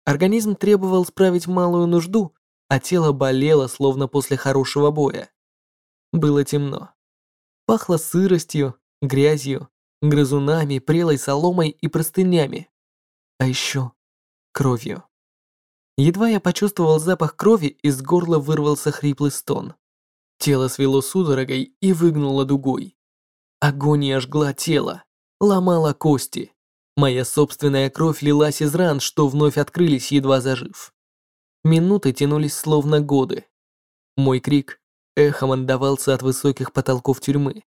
Организм требовал справить малую нужду, а тело болело, словно после хорошего боя. Было темно. Пахло сыростью, грязью, грызунами, прелой соломой и простынями. А еще кровью. Едва я почувствовал запах крови, из горла вырвался хриплый стон. Тело свело судорогой и выгнуло дугой. Агония жгла тело, ломала кости. Моя собственная кровь лилась из ран, что вновь открылись, едва зажив. Минуты тянулись словно годы. Мой крик эхом отдавался от высоких потолков тюрьмы.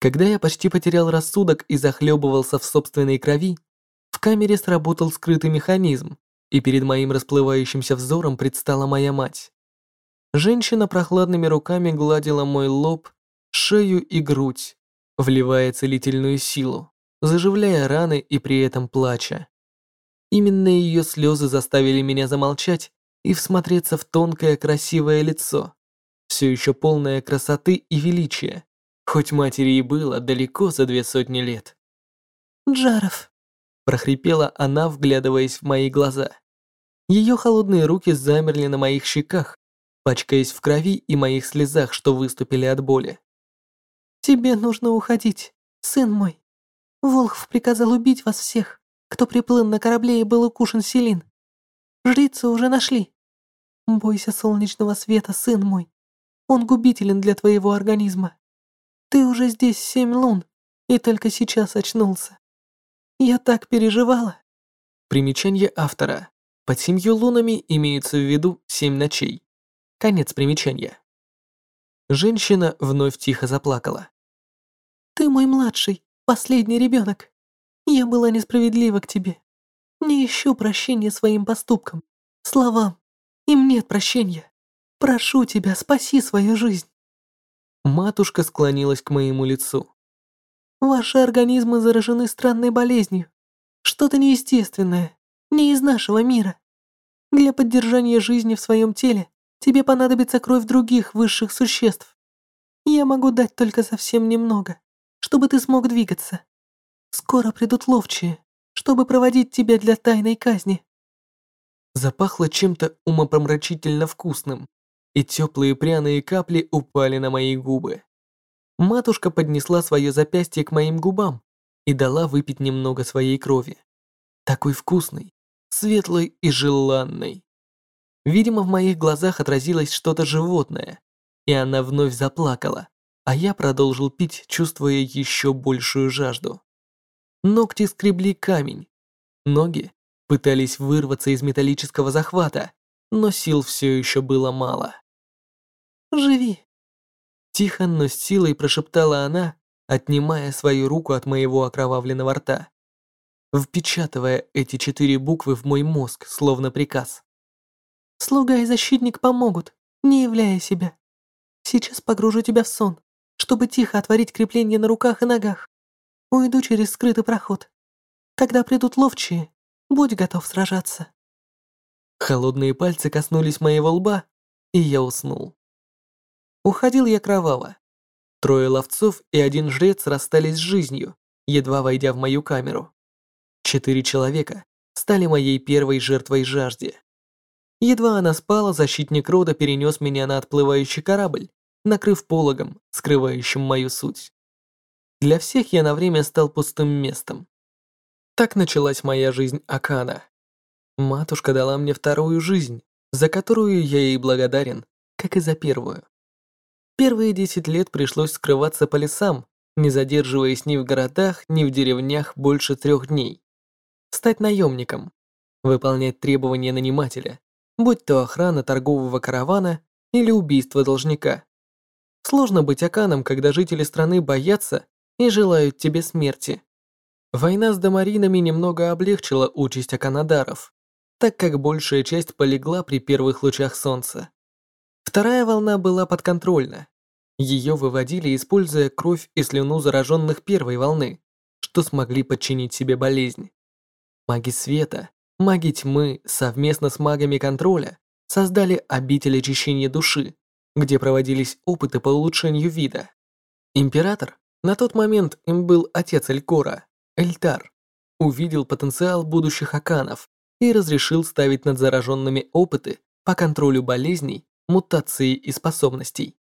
Когда я почти потерял рассудок и захлебывался в собственной крови, в камере сработал скрытый механизм, и перед моим расплывающимся взором предстала моя мать. Женщина прохладными руками гладила мой лоб, шею и грудь, вливая целительную силу, заживляя раны и при этом плача. Именно ее слезы заставили меня замолчать и всмотреться в тонкое красивое лицо, все еще полное красоты и величия, хоть матери и было далеко за две сотни лет. «Джаров», – прохрипела она, вглядываясь в мои глаза. Ее холодные руки замерли на моих щеках, пачкаясь в крови и моих слезах, что выступили от боли. «Тебе нужно уходить, сын мой. Волхв приказал убить вас всех, кто приплыл на корабле и был укушен Селин. Жрицу уже нашли. Бойся солнечного света, сын мой. Он губителен для твоего организма. Ты уже здесь семь лун и только сейчас очнулся. Я так переживала». Примечание автора. Под семью лунами имеется в виду семь ночей. Конец примечания. Женщина вновь тихо заплакала. «Ты мой младший, последний ребенок. Я была несправедлива к тебе. Не ищу прощения своим поступкам, словам. Им нет прощения. Прошу тебя, спаси свою жизнь». Матушка склонилась к моему лицу. «Ваши организмы заражены странной болезнью. Что-то неестественное, не из нашего мира. Для поддержания жизни в своем теле тебе понадобится кровь других высших существ. Я могу дать только совсем немного, чтобы ты смог двигаться. Скоро придут ловчие, чтобы проводить тебя для тайной казни». Запахло чем-то умопомрачительно вкусным, и теплые пряные капли упали на мои губы. Матушка поднесла свое запястье к моим губам и дала выпить немного своей крови. Такой вкусный, светлой и желанной. Видимо, в моих глазах отразилось что-то животное, и она вновь заплакала, а я продолжил пить, чувствуя еще большую жажду. Ногти скребли камень, ноги пытались вырваться из металлического захвата, но сил все еще было мало. «Живи. Тихо, но с силой прошептала она, отнимая свою руку от моего окровавленного рта, впечатывая эти четыре буквы в мой мозг, словно приказ. «Слуга и защитник помогут, не являя себя. Сейчас погружу тебя в сон, чтобы тихо отворить крепление на руках и ногах. Уйду через скрытый проход. Когда придут ловчие, будь готов сражаться». Холодные пальцы коснулись моего лба, и я уснул. Уходил я кроваво. Трое ловцов и один жрец расстались с жизнью, едва войдя в мою камеру. Четыре человека стали моей первой жертвой жажде. Едва она спала, защитник рода перенес меня на отплывающий корабль, накрыв пологом, скрывающим мою суть. Для всех я на время стал пустым местом. Так началась моя жизнь Акана. Матушка дала мне вторую жизнь, за которую я ей благодарен, как и за первую. Первые десять лет пришлось скрываться по лесам, не задерживаясь ни в городах, ни в деревнях больше трех дней. Стать наемником, выполнять требования нанимателя, будь то охрана торгового каравана или убийство должника. Сложно быть аканом, когда жители страны боятся и желают тебе смерти. Война с домаринами немного облегчила участь аканадаров, так как большая часть полегла при первых лучах солнца. Вторая волна была подконтрольна. Ее выводили, используя кровь и слюну зараженных первой волны, что смогли подчинить себе болезнь. Маги света, маги тьмы совместно с магами контроля создали обитель очищения души, где проводились опыты по улучшению вида. Император, на тот момент им был отец Элькора, Эльтар, увидел потенциал будущих аканов и разрешил ставить над зараженными опыты по контролю болезней мутации и способностей.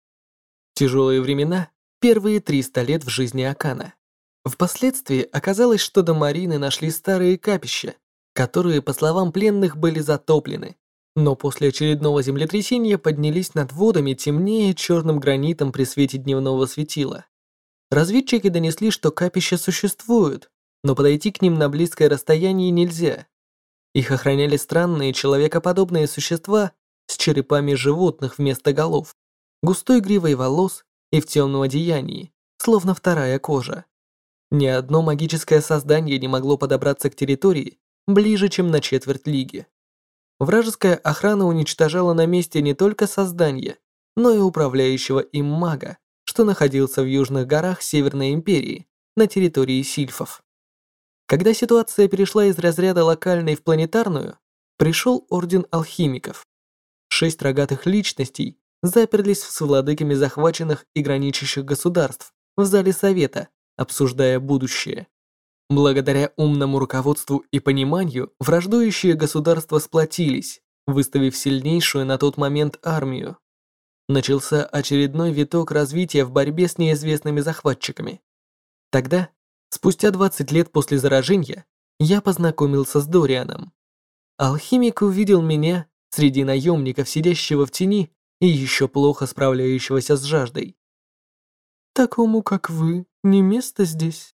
Тяжелые времена – первые 300 лет в жизни Акана. Впоследствии оказалось, что до Марины нашли старые капища, которые, по словам пленных, были затоплены, но после очередного землетрясения поднялись над водами темнее черным гранитом при свете дневного светила. Разведчики донесли, что капища существуют, но подойти к ним на близкое расстояние нельзя. Их охраняли странные человекоподобные существа с черепами животных вместо голов, густой гривой волос и в темном одеянии, словно вторая кожа. Ни одно магическое создание не могло подобраться к территории ближе, чем на четверть лиги. Вражеская охрана уничтожала на месте не только создание, но и управляющего им мага, что находился в южных горах Северной Империи, на территории сильфов. Когда ситуация перешла из разряда локальной в планетарную, пришел Орден Алхимиков, Шесть рогатых личностей заперлись с владыками захваченных и граничащих государств в зале совета, обсуждая будущее. Благодаря умному руководству и пониманию, враждующие государства сплотились, выставив сильнейшую на тот момент армию. Начался очередной виток развития в борьбе с неизвестными захватчиками. Тогда, спустя 20 лет после заражения, я познакомился с Дорианом. Алхимик увидел меня среди наемников, сидящего в тени и еще плохо справляющегося с жаждой. «Такому, как вы, не место здесь»,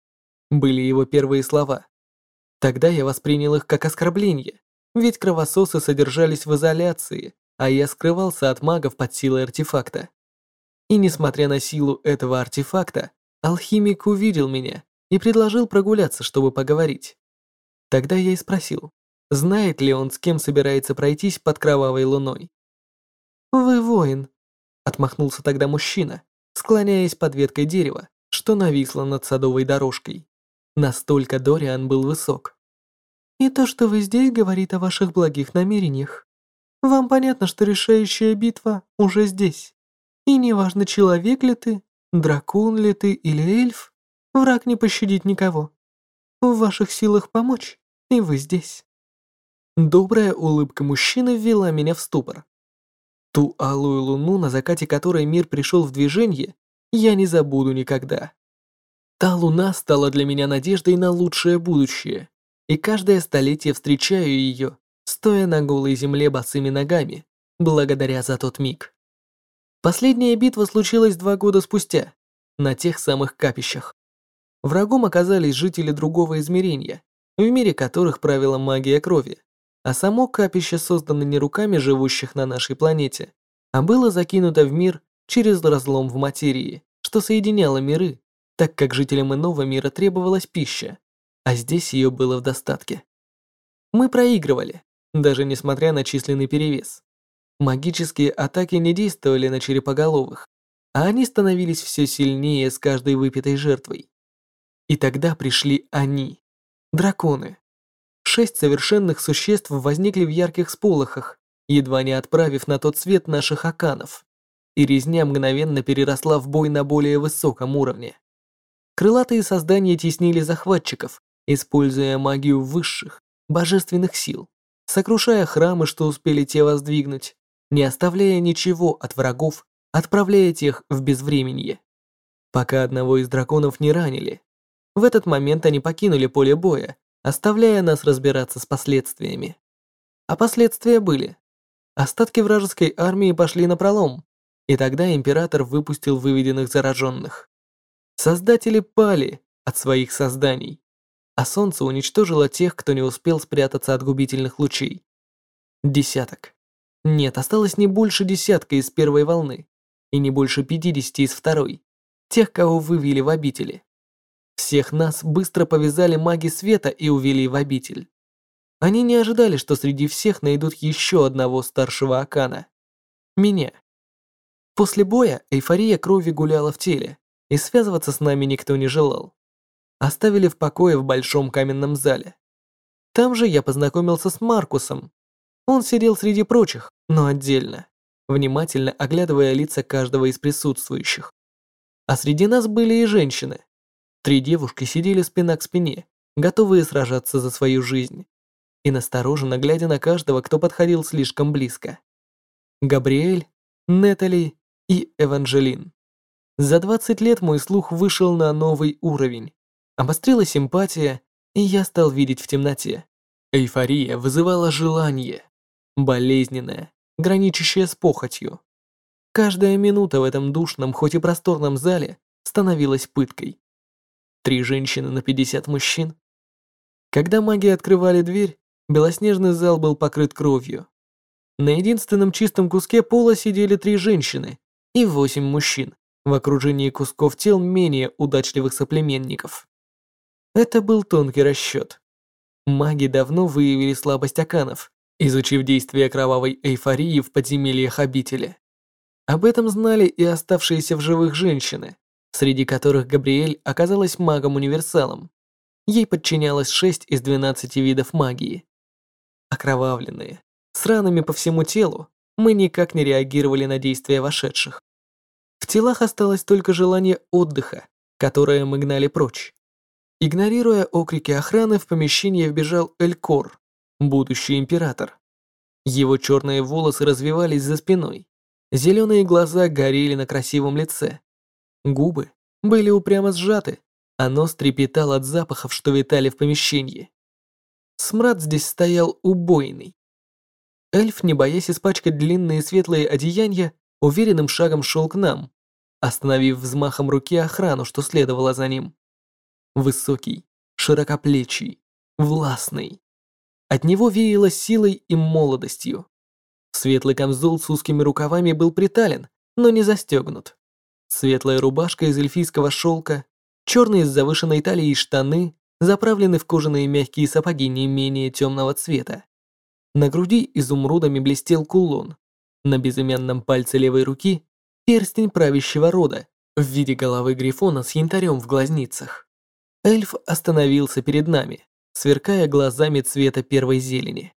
были его первые слова. Тогда я воспринял их как оскорбление, ведь кровососы содержались в изоляции, а я скрывался от магов под силой артефакта. И несмотря на силу этого артефакта, алхимик увидел меня и предложил прогуляться, чтобы поговорить. Тогда я и спросил, Знает ли он, с кем собирается пройтись под кровавой луной? «Вы воин», — отмахнулся тогда мужчина, склоняясь под веткой дерева, что нависло над садовой дорожкой. Настолько Дориан был высок. «И то, что вы здесь, говорит о ваших благих намерениях. Вам понятно, что решающая битва уже здесь. И неважно, человек ли ты, дракон ли ты или эльф, враг не пощадит никого. В ваших силах помочь, и вы здесь». Добрая улыбка мужчины ввела меня в ступор. Ту алую луну, на закате которой мир пришел в движение, я не забуду никогда. Та луна стала для меня надеждой на лучшее будущее, и каждое столетие встречаю ее, стоя на голой земле босыми ногами, благодаря за тот миг. Последняя битва случилась два года спустя, на тех самых капищах. Врагом оказались жители другого измерения, в мире которых правила магия крови а само капище создано не руками живущих на нашей планете, а было закинуто в мир через разлом в материи, что соединяло миры, так как жителям иного мира требовалась пища, а здесь ее было в достатке. Мы проигрывали, даже несмотря на численный перевес. Магические атаки не действовали на черепоголовых, а они становились все сильнее с каждой выпитой жертвой. И тогда пришли они, драконы. Шесть совершенных существ возникли в ярких сполохах, едва не отправив на тот свет наших аканов. И резня мгновенно переросла в бой на более высоком уровне. Крылатые создания теснили захватчиков, используя магию высших, божественных сил, сокрушая храмы, что успели те воздвигнуть, не оставляя ничего от врагов, отправляя тех в безвременье. Пока одного из драконов не ранили. В этот момент они покинули поле боя, оставляя нас разбираться с последствиями. А последствия были. Остатки вражеской армии пошли на пролом, и тогда император выпустил выведенных зараженных. Создатели пали от своих созданий, а солнце уничтожило тех, кто не успел спрятаться от губительных лучей. Десяток. Нет, осталось не больше десятка из первой волны и не больше пятидесяти из второй, тех, кого вывели в обители. Всех нас быстро повязали маги света и увели в обитель. Они не ожидали, что среди всех найдут еще одного старшего Акана. Меня. После боя эйфория крови гуляла в теле, и связываться с нами никто не желал. Оставили в покое в большом каменном зале. Там же я познакомился с Маркусом. Он сидел среди прочих, но отдельно, внимательно оглядывая лица каждого из присутствующих. А среди нас были и женщины. Три девушки сидели спина к спине, готовые сражаться за свою жизнь, и настороженно глядя на каждого, кто подходил слишком близко. Габриэль, Нетали и Эванжелин. За 20 лет мой слух вышел на новый уровень. Обострилась симпатия, и я стал видеть в темноте. Эйфория вызывала желание, болезненное, граничащее с похотью. Каждая минута в этом душном, хоть и просторном зале становилась пыткой. Три женщины на 50 мужчин. Когда маги открывали дверь, белоснежный зал был покрыт кровью. На единственном чистом куске пола сидели три женщины и восемь мужчин в окружении кусков тел менее удачливых соплеменников. Это был тонкий расчет. Маги давно выявили слабость Аканов изучив действие кровавой эйфории в подземельях обители. Об этом знали и оставшиеся в живых женщины, среди которых Габриэль оказалась магом-универсалом. Ей подчинялось 6 из 12 видов магии. Окровавленные, с ранами по всему телу, мы никак не реагировали на действия вошедших. Телах осталось только желание отдыха, которое мы гнали прочь. Игнорируя окрики охраны, в помещение вбежал Элькор, будущий император. Его черные волосы развивались за спиной, зеленые глаза горели на красивом лице, губы были упрямо сжаты, а нос трепетал от запахов, что витали в помещении. Смрад здесь стоял убойный. Эльф, не боясь испачкать длинные светлые одеяния, уверенным шагом шел к нам, остановив взмахом руки охрану, что следовало за ним. Высокий, широкоплечий, властный. От него веяло силой и молодостью. Светлый камзол с узкими рукавами был притален, но не застегнут. Светлая рубашка из эльфийского шелка, черные с завышенной талией штаны, заправлены в кожаные мягкие сапоги не менее темного цвета. На груди изумрудами блестел кулон. На безымянном пальце левой руки перстень правящего рода в виде головы грифона с янтарем в глазницах. Эльф остановился перед нами, сверкая глазами цвета первой зелени.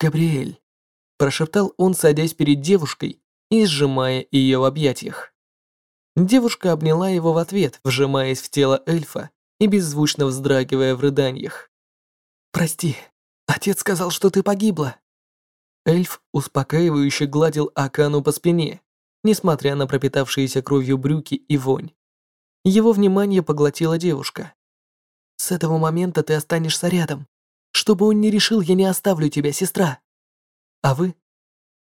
«Габриэль», – прошептал он, садясь перед девушкой и сжимая ее в объятиях. Девушка обняла его в ответ, вжимаясь в тело эльфа и беззвучно вздрагивая в рыданиях. «Прости, отец сказал, что ты погибла». Эльф успокаивающе гладил Акану по спине, несмотря на пропитавшиеся кровью брюки и вонь. Его внимание поглотила девушка. С этого момента ты останешься рядом. Чтобы он не решил, я не оставлю тебя, сестра. А вы?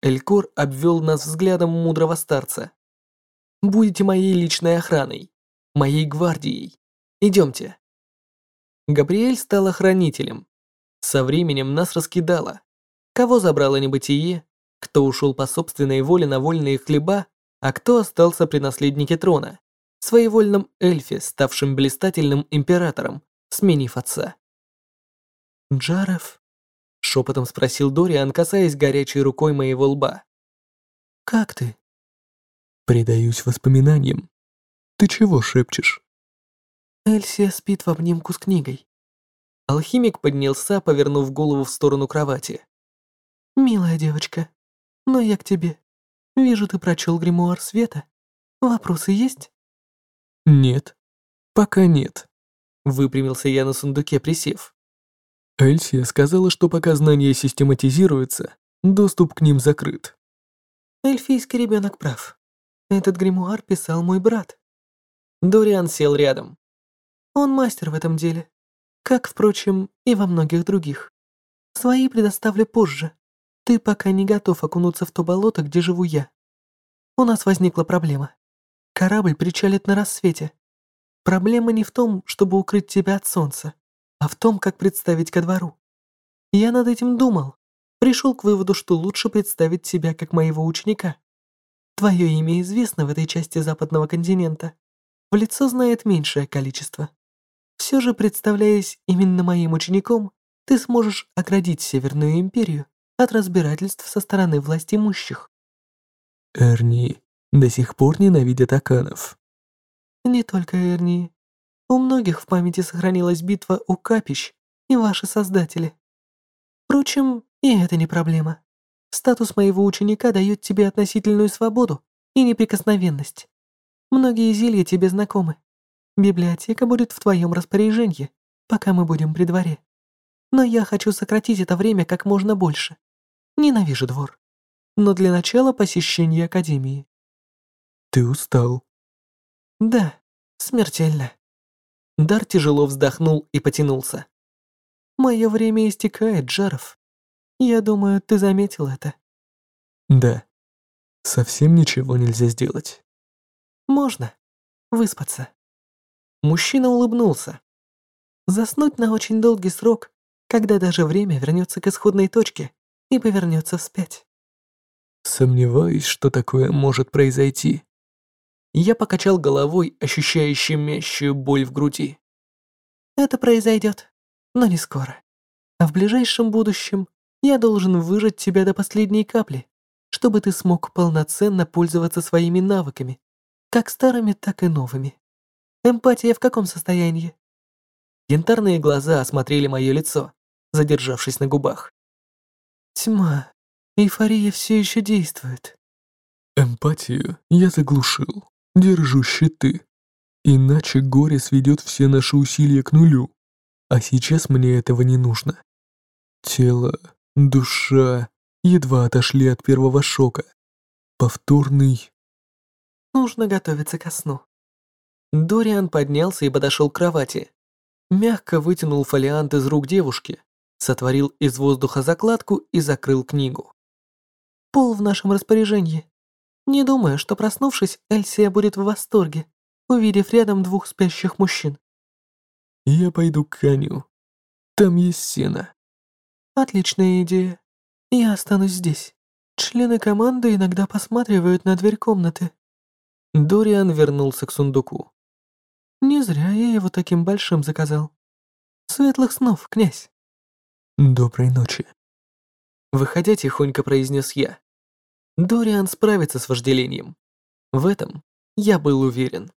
Элькор обвел нас взглядом мудрого старца. Будете моей личной охраной, моей гвардией. Идемте. Габриэль стала хранителем. Со временем нас раскидало. Кого забрало небытие, кто ушел по собственной воле на вольные хлеба, а кто остался при наследнике трона, своевольном эльфе, ставшем блистательным императором, сменив отца. «Джаров?» — шепотом спросил Дориан, касаясь горячей рукой моего лба. «Как ты?» «Предаюсь воспоминаниям. Ты чего шепчешь?» Эльсия спит в обнимку с книгой. Алхимик поднялся, повернув голову в сторону кровати. «Милая девочка, но я к тебе. Вижу, ты прочел гримуар света. Вопросы есть?» «Нет, пока нет», — выпрямился я на сундуке, присев. Эльсия сказала, что пока знания систематизируются, доступ к ним закрыт. Эльфийский ребенок прав. Этот гримуар писал мой брат. Дориан сел рядом. Он мастер в этом деле. Как, впрочем, и во многих других. Свои предоставлю позже. Ты пока не готов окунуться в то болото, где живу я. У нас возникла проблема. Корабль причалит на рассвете. Проблема не в том, чтобы укрыть тебя от солнца а в том, как представить ко двору. Я над этим думал, пришел к выводу, что лучше представить себя как моего ученика. Твое имя известно в этой части западного континента. В лицо знает меньшее количество. Все же, представляясь именно моим учеником, ты сможешь оградить Северную Империю от разбирательств со стороны власть имущих. Эрни до сих пор ненавидят Аканов. Не только Эрни. У многих в памяти сохранилась битва у капищ и ваши создатели. Впрочем, и это не проблема. Статус моего ученика дает тебе относительную свободу и неприкосновенность. Многие зелья тебе знакомы. Библиотека будет в твоем распоряжении, пока мы будем при дворе. Но я хочу сократить это время как можно больше. Ненавижу двор. Но для начала посещение Академии. Ты устал. Да, смертельно. Дар тяжело вздохнул и потянулся. «Мое время истекает, Джаров. Я думаю, ты заметил это». «Да. Совсем ничего нельзя сделать». «Можно. Выспаться». Мужчина улыбнулся. «Заснуть на очень долгий срок, когда даже время вернется к исходной точке и повернется вспять». Сомневаюсь, что такое может произойти. Я покачал головой, ощущая щемящую боль в груди. Это произойдет, но не скоро. А в ближайшем будущем я должен выжать тебя до последней капли, чтобы ты смог полноценно пользоваться своими навыками, как старыми, так и новыми. Эмпатия в каком состоянии? Янтарные глаза осмотрели мое лицо, задержавшись на губах. Тьма. Эйфория все еще действует. Эмпатию я заглушил. Держу щиты. Иначе горе сведет все наши усилия к нулю. А сейчас мне этого не нужно. Тело, душа едва отошли от первого шока. Повторный... Нужно готовиться ко сну. Дориан поднялся и подошел к кровати. Мягко вытянул фолиант из рук девушки, сотворил из воздуха закладку и закрыл книгу. Пол в нашем распоряжении. Не думаю, что проснувшись, Эльсия будет в восторге, увидев рядом двух спящих мужчин. Я пойду к коню. Там есть сено. Отличная идея. Я останусь здесь. Члены команды иногда посматривают на дверь комнаты. Дориан вернулся к сундуку. Не зря я его таким большим заказал. Светлых снов, князь. Доброй ночи. Выходя, тихонько произнес я. Дориан справится с вожделением. В этом я был уверен.